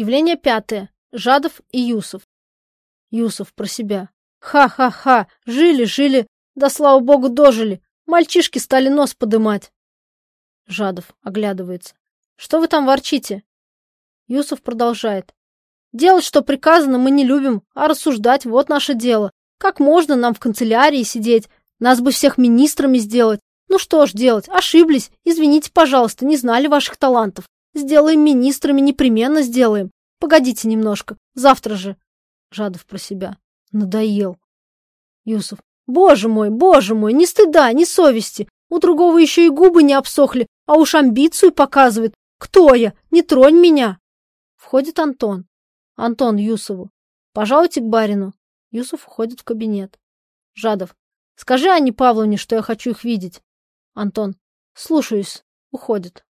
Явление пятое. Жадов и Юсов. Юсов про себя. Ха-ха-ха, жили-жили, да слава богу дожили. Мальчишки стали нос подымать. Жадов оглядывается. Что вы там ворчите? Юсов продолжает. Делать, что приказано, мы не любим, а рассуждать – вот наше дело. Как можно нам в канцелярии сидеть? Нас бы всех министрами сделать. Ну что ж делать, ошиблись. Извините, пожалуйста, не знали ваших талантов. Сделаем министрами, непременно сделаем. Погодите немножко, завтра же. Жадов про себя. Надоел. Юсов. Боже мой, боже мой, ни стыда, ни совести. У другого еще и губы не обсохли, а уж амбицию показывает. Кто я? Не тронь меня. Входит Антон. Антон Юсову. Пожалуйте к барину. Юсов уходит в кабинет. Жадов. Скажи Анне Павловне, что я хочу их видеть. Антон. Слушаюсь. Уходит.